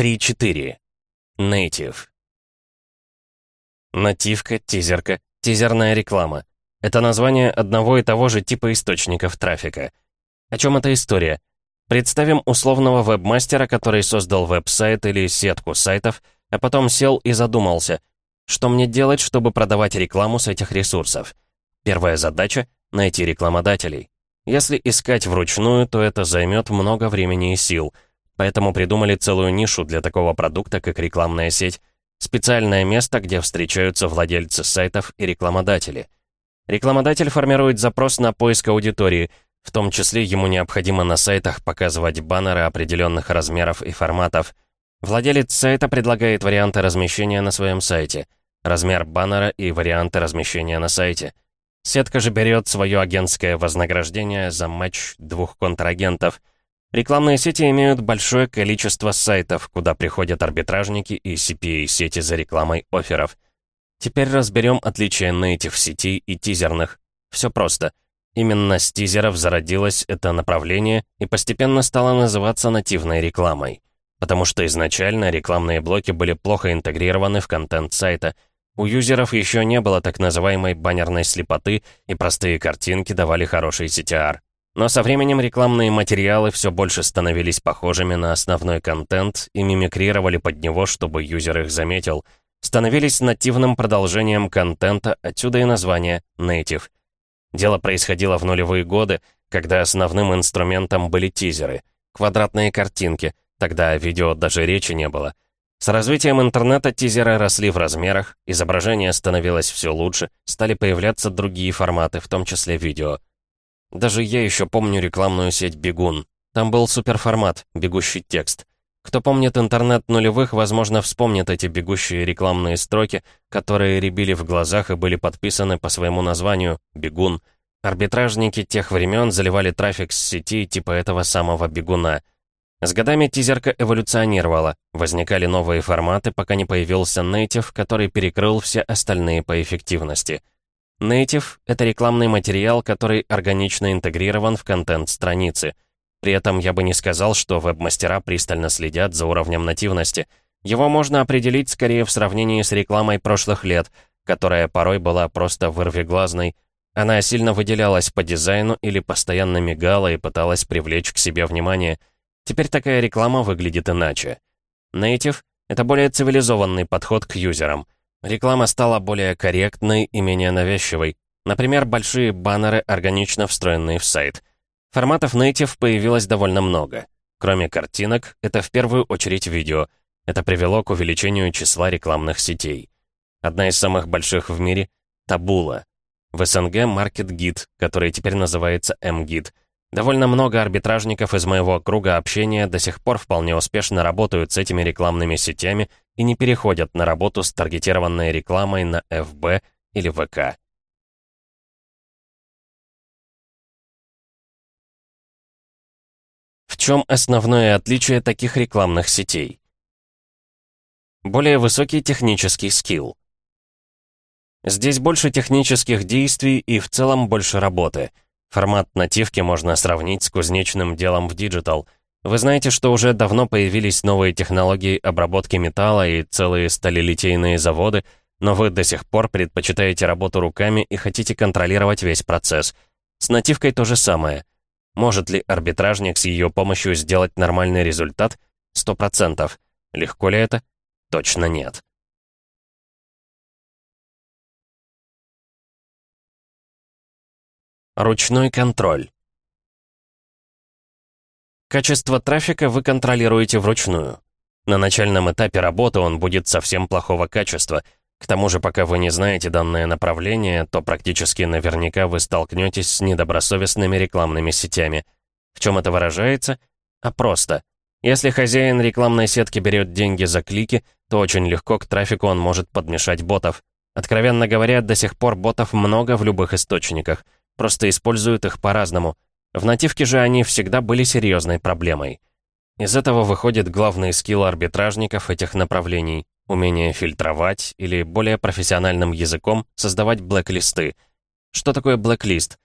3.4. Native. Нативка, тизерка, тизерная реклама. Это название одного и того же типа источников трафика. О чем эта история? Представим условного вебмастера, который создал веб-сайт или сетку сайтов, а потом сел и задумался, что мне делать, чтобы продавать рекламу с этих ресурсов. Первая задача — найти рекламодателей. Если искать вручную, то это займет много времени и сил — Поэтому придумали целую нишу для такого продукта, как рекламная сеть. Специальное место, где встречаются владельцы сайтов и рекламодатели. Рекламодатель формирует запрос на поиск аудитории, в том числе ему необходимо на сайтах показывать баннеры определенных размеров и форматов. Владелец сайта предлагает варианты размещения на своем сайте, размер баннера и варианты размещения на сайте. Сетка же берет свое агентское вознаграждение за матч двух контрагентов – Рекламные сети имеют большое количество сайтов, куда приходят арбитражники и CPA-сети за рекламой офферов. Теперь разберем отличия native сетей и тизерных. Все просто. Именно с тизеров зародилось это направление и постепенно стало называться нативной рекламой. Потому что изначально рекламные блоки были плохо интегрированы в контент сайта. У юзеров еще не было так называемой баннерной слепоты, и простые картинки давали хороший CTR. Но со временем рекламные материалы все больше становились похожими на основной контент и мимикрировали под него, чтобы юзер их заметил. Становились нативным продолжением контента, отсюда и название Native. Дело происходило в нулевые годы, когда основным инструментом были тизеры, квадратные картинки, тогда о видео даже речи не было. С развитием интернета тизеры росли в размерах, изображение становилось все лучше, стали появляться другие форматы, в том числе видео — даже я еще помню рекламную сеть «Бегун». Там был суперформат, бегущий текст. Кто помнит интернет нулевых, возможно, вспомнит эти бегущие рекламные строки, которые рябили в глазах и были подписаны по своему названию «Бегун». Арбитражники тех времен заливали трафик с сети типа этого самого бегуна. С годами тизерка эволюционировала, возникали новые форматы, пока не появился Native, который перекрыл все остальные по эффективности. Native — это рекламный материал, который органично интегрирован в контент страницы. При этом я бы не сказал, что веб-мастера пристально следят за уровнем нативности. Его можно определить скорее в сравнении с рекламой прошлых лет, которая порой была просто вырвиглазной. Она сильно выделялась по дизайну или постоянно мигала и пыталась привлечь к себе внимание. Теперь такая реклама выглядит иначе. Native — это более цивилизованный подход к юзерам — Реклама стала более корректной и менее навязчивой. Например, большие баннеры, органично встроенные в сайт. Форматов Native появилось довольно много. Кроме картинок, это в первую очередь видео. Это привело к увеличению числа рекламных сетей. Одна из самых больших в мире — Табула. В СНГ Market Git, который теперь называется MGIT — Довольно много арбитражников из моего круга общения до сих пор вполне успешно работают с этими рекламными сетями и не переходят на работу с таргетированной рекламой на FB или ВК. В чем основное отличие таких рекламных сетей? Более высокий технический скилл. Здесь больше технических действий и в целом больше работы — Формат нативки можно сравнить с кузнечным делом в Digital. Вы знаете, что уже давно появились новые технологии обработки металла и целые сталелитейные заводы, но вы до сих пор предпочитаете работу руками и хотите контролировать весь процесс. С нативкой то же самое. Может ли арбитражник с ее помощью сделать нормальный результат? Сто процентов. Легко ли это? Точно нет. Ручной контроль. Качество трафика вы контролируете вручную. На начальном этапе работы он будет совсем плохого качества. К тому же, пока вы не знаете данное направление, то практически наверняка вы столкнетесь с недобросовестными рекламными сетями. В чем это выражается? А просто. Если хозяин рекламной сетки берет деньги за клики, то очень легко к трафику он может подмешать ботов. Откровенно говоря, до сих пор ботов много в любых источниках — просто используют их по-разному. В нативке же они всегда были серьезной проблемой. Из этого выходит главный скилл арбитражников этих направлений — умение фильтровать или более профессиональным языком создавать блэк-листы. Что такое блэк-лист?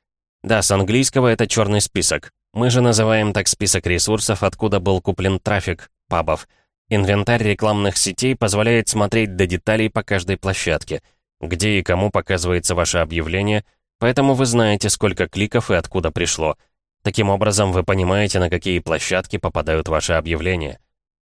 Да, с английского это черный список. Мы же называем так список ресурсов, откуда был куплен трафик, пабов. Инвентарь рекламных сетей позволяет смотреть до деталей по каждой площадке, где и кому показывается ваше объявление, поэтому вы знаете, сколько кликов и откуда пришло. Таким образом, вы понимаете, на какие площадки попадают ваши объявления.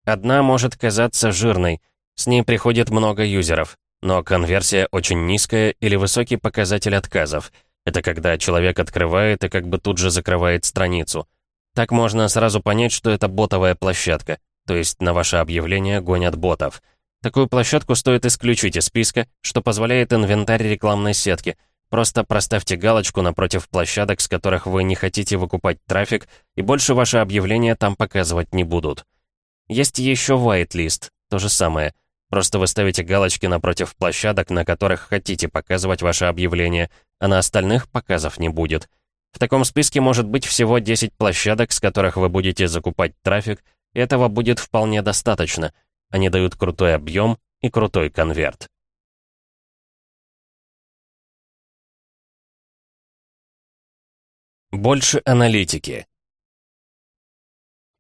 Одна может казаться жирной, с ней приходит много юзеров, но конверсия очень низкая или высокий показатель отказов. Это когда человек открывает и как бы тут же закрывает страницу. Так можно сразу понять, что это ботовая площадка, то есть на ваше объявление гонят ботов. Такую площадку стоит исключить из списка, что позволяет инвентарь рекламной сетки. Просто проставьте галочку напротив площадок, с которых вы не хотите выкупать трафик, и больше ваши объявления там показывать не будут. Есть еще whitelist, то же самое. Просто вы ставите галочки напротив площадок, на которых хотите показывать ваше объявление, а на остальных показов не будет. В таком списке может быть всего 10 площадок, с которых вы будете закупать трафик, этого будет вполне достаточно. Они дают крутой объем и крутой конверт. Больше аналитики.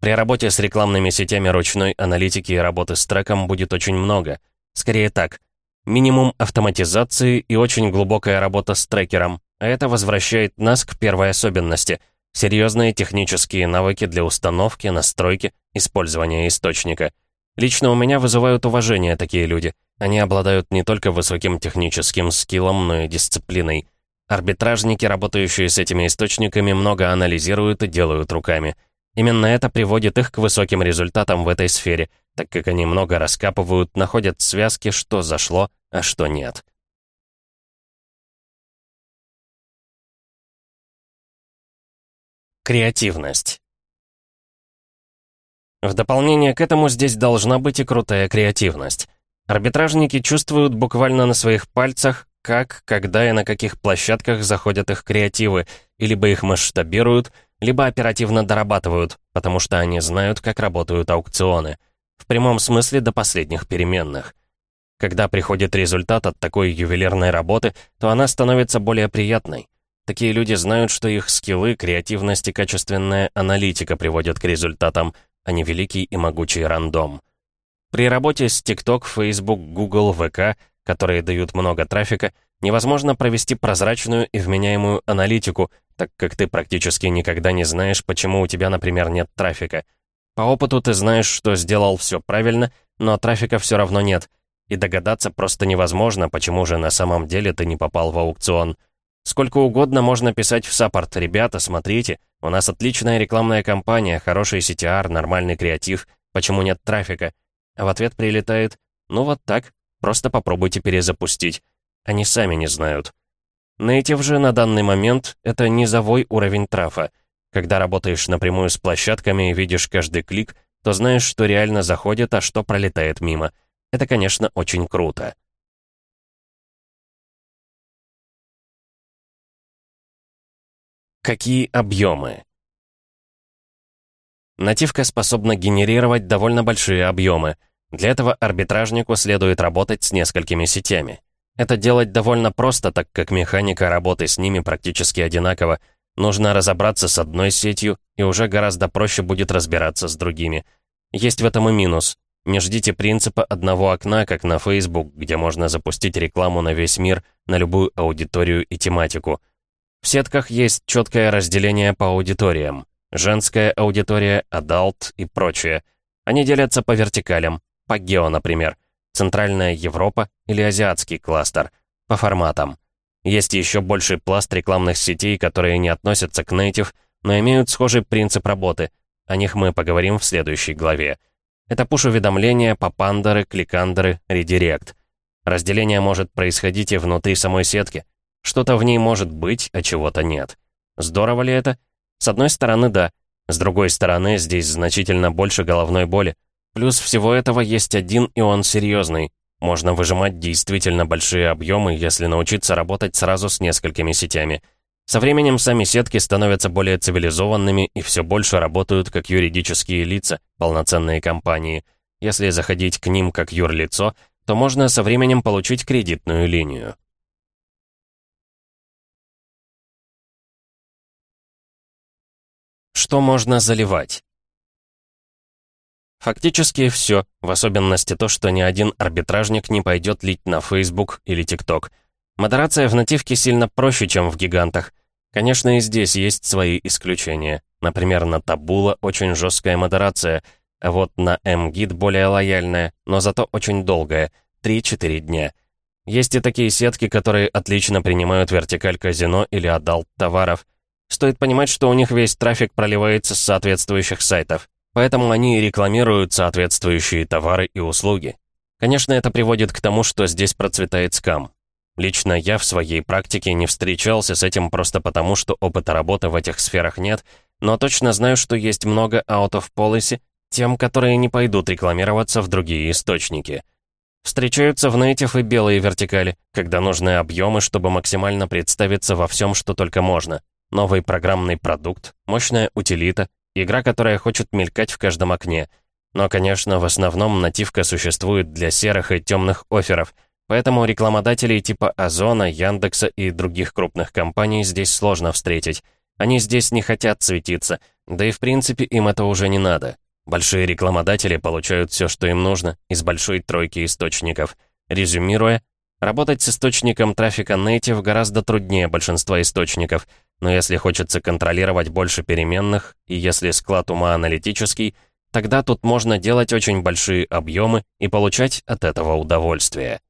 При работе с рекламными сетями ручной аналитики и работы с треком будет очень много. Скорее так. Минимум автоматизации и очень глубокая работа с трекером. А это возвращает нас к первой особенности — Серьезные технические навыки для установки, настройки, использования источника. Лично у меня вызывают уважение такие люди. Они обладают не только высоким техническим скиллом, но и дисциплиной. Арбитражники, работающие с этими источниками, много анализируют и делают руками. Именно это приводит их к высоким результатам в этой сфере, так как они много раскапывают, находят связки, что зашло, а что нет. Креативность. В дополнение к этому здесь должна быть и крутая креативность. Арбитражники чувствуют буквально на своих пальцах, как, когда и на каких площадках заходят их креативы, и либо их масштабируют, либо оперативно дорабатывают, потому что они знают, как работают аукционы. В прямом смысле до последних переменных. Когда приходит результат от такой ювелирной работы, то она становится более приятной. Такие люди знают, что их скиллы, креативность и качественная аналитика приводят к результатам, а не великий и могучий рандом. При работе с TikTok, Facebook, Google, VK, которые дают много трафика, невозможно провести прозрачную и вменяемую аналитику, так как ты практически никогда не знаешь, почему у тебя, например, нет трафика. По опыту ты знаешь, что сделал все правильно, но трафика все равно нет, и догадаться просто невозможно, почему же на самом деле ты не попал в аукцион. Сколько угодно можно писать в саппорт. Ребята, смотрите, у нас отличная рекламная кампания, хороший CTR, нормальный креатив. Почему нет трафика? А в ответ прилетает «Ну вот так, просто попробуйте перезапустить». Они сами не знают. Native же на данный момент — это низовой уровень трафа. Когда работаешь напрямую с площадками и видишь каждый клик, то знаешь, что реально заходит, а что пролетает мимо. Это, конечно, очень круто. Какие объемы? Нативка способна генерировать довольно большие объемы. Для этого арбитражнику следует работать с несколькими сетями. Это делать довольно просто, так как механика работы с ними практически одинакова. Нужно разобраться с одной сетью, и уже гораздо проще будет разбираться с другими. Есть в этом и минус. Не ждите принципа одного окна, как на Facebook, где можно запустить рекламу на весь мир, на любую аудиторию и тематику — в сетках есть четкое разделение по аудиториям. Женская аудитория, adult и прочее. Они делятся по вертикалям, по гео, например. Центральная Европа или азиатский кластер. По форматам. Есть еще больший пласт рекламных сетей, которые не относятся к native, но имеют схожий принцип работы. О них мы поговорим в следующей главе. Это пуш-уведомления, попандеры, кликандеры, редирект. Разделение может происходить и внутри самой сетки. Что-то в ней может быть, а чего-то нет. Здорово ли это? С одной стороны, да. С другой стороны, здесь значительно больше головной боли. Плюс всего этого есть один, и он серьезный. Можно выжимать действительно большие объемы, если научиться работать сразу с несколькими сетями. Со временем сами сетки становятся более цивилизованными и все больше работают как юридические лица, полноценные компании. Если заходить к ним как юрлицо, то можно со временем получить кредитную линию. Что можно заливать? Фактически все, в особенности то, что ни один арбитражник не пойдет лить на Facebook или TikTok. Модерация в нативке сильно проще, чем в гигантах. Конечно, и здесь есть свои исключения. Например, на Табула очень жесткая модерация, а вот на MGID более лояльная, но зато очень долгая — 3-4 дня. Есть и такие сетки, которые отлично принимают вертикаль казино или adult товаров. Стоит понимать, что у них весь трафик проливается с соответствующих сайтов. Поэтому они рекламируют соответствующие товары и услуги. Конечно, это приводит к тому, что здесь процветает скам. Лично я в своей практике не встречался с этим просто потому, что опыта работы в этих сферах нет, но точно знаю, что есть много out of policy тем, которые не пойдут рекламироваться в другие источники. Встречаются в нейтив и белые вертикали, когда нужны объемы, чтобы максимально представиться во всем, что только можно. Новый программный продукт, мощная утилита, Игра, которая хочет мелькать в каждом окне. Но, конечно, в основном нативка существует для серых и темных офферов, поэтому рекламодателей типа Озона, Яндекса и других крупных компаний здесь сложно встретить. Они здесь не хотят светиться, да и в принципе им это уже не надо. Большие рекламодатели получают все, что им нужно, из большой тройки источников. Резюмируя, работать с источником трафика Native гораздо труднее большинства источников — но если хочется контролировать больше переменных, и если склад ума аналитический, тогда тут можно делать очень большие объемы и получать от этого удовольствие.